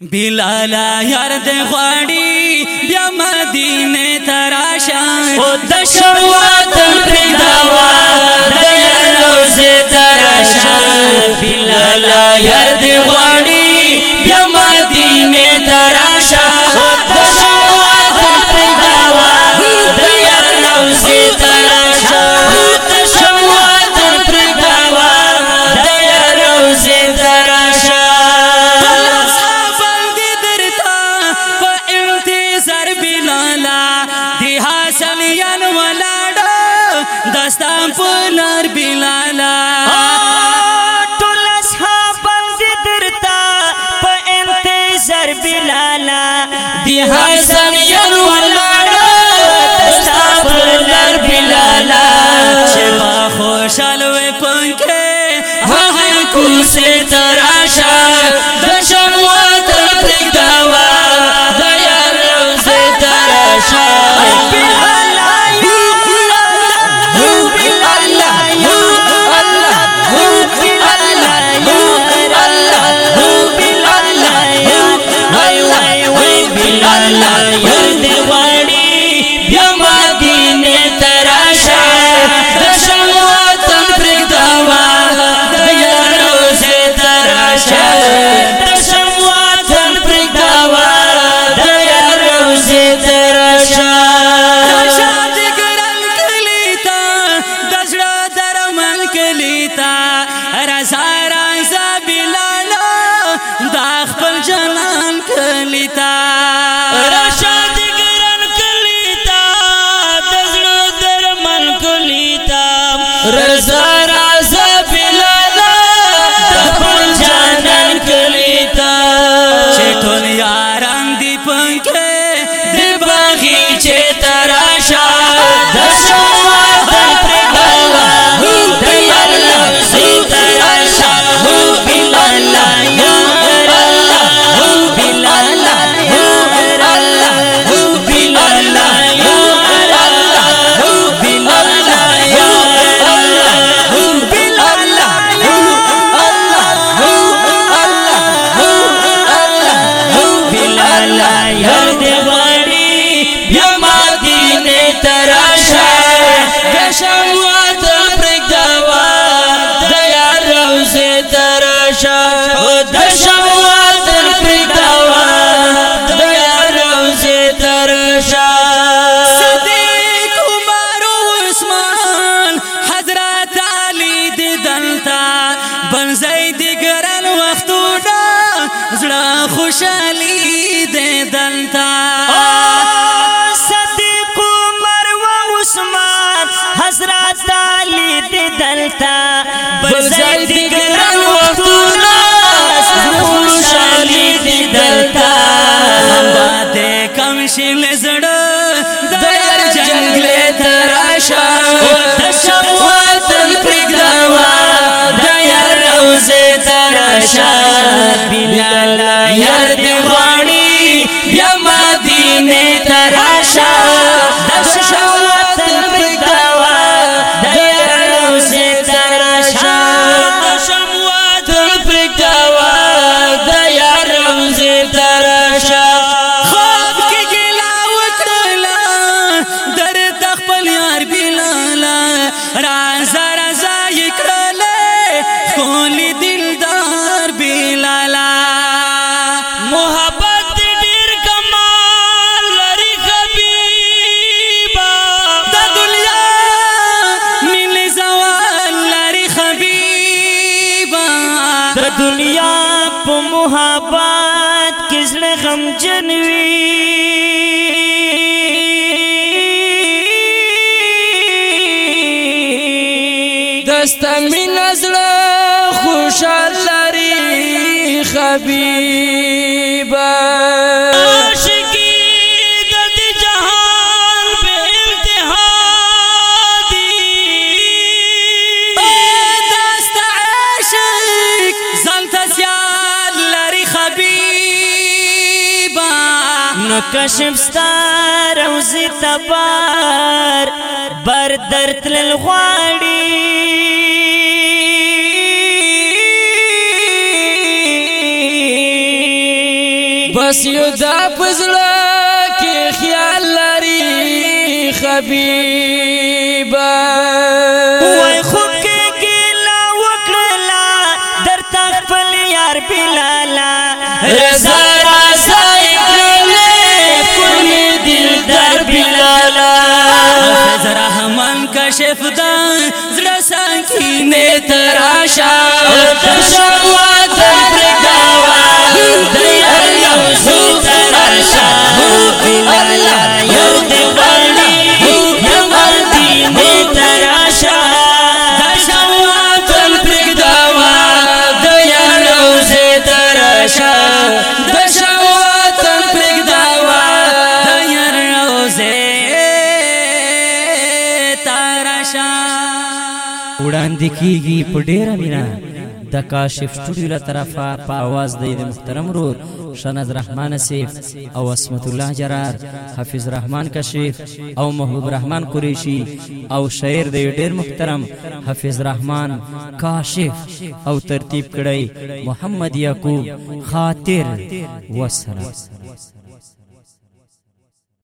بلالا یار د غواړي بیا مدینه تراشه او د شروعات پرداوا د یار روزه تراشه بلالا یار مین ولاړه داستان په نار بلالا ټول اصحاب درتا په انتظار بلالا دی حسن یې ولاړه داستان په نار بلالا چې ما خوشاله پنکه هغه کوسه رضا خوشالي دې دلتا صدیق عمر و عثمان حضرت علي دې دلتا بزای دې ګران وختونه خوشالي دې دلتا هم دې کم شي ترشا خواب کې ګلا وکړلا در تخپل یار بلالا رازا رازا یکړلې خول دلدار بلالا محبت ډیر کمال لري حبیبا د دنیا نیل زوال لري حبیبا د دنیا په محبت غم جنوي دستا من ازړه خوشال لري خبيبه نو کشف ستار او زی تبار بر درت للغواړي بس یو دا پزړه کې خیال لري خبيبا وای خو کې ګلا وکړلا درته خپل یار بلالا رضا کاشف دا زړه سکینه تراشا وړاندې کیږي په ډیره مینا د کاشف سټوډیو له طرفه په आवाज د محترم رور شنز رحمان سیف او اسمت الله جرار حافظ رحمان کشیف او محبوب رحمان قریشی او شاعر د ډیر محترم حافظ رحمان کاشف او ترتیب کړی محمد یعقوب خاطر وسره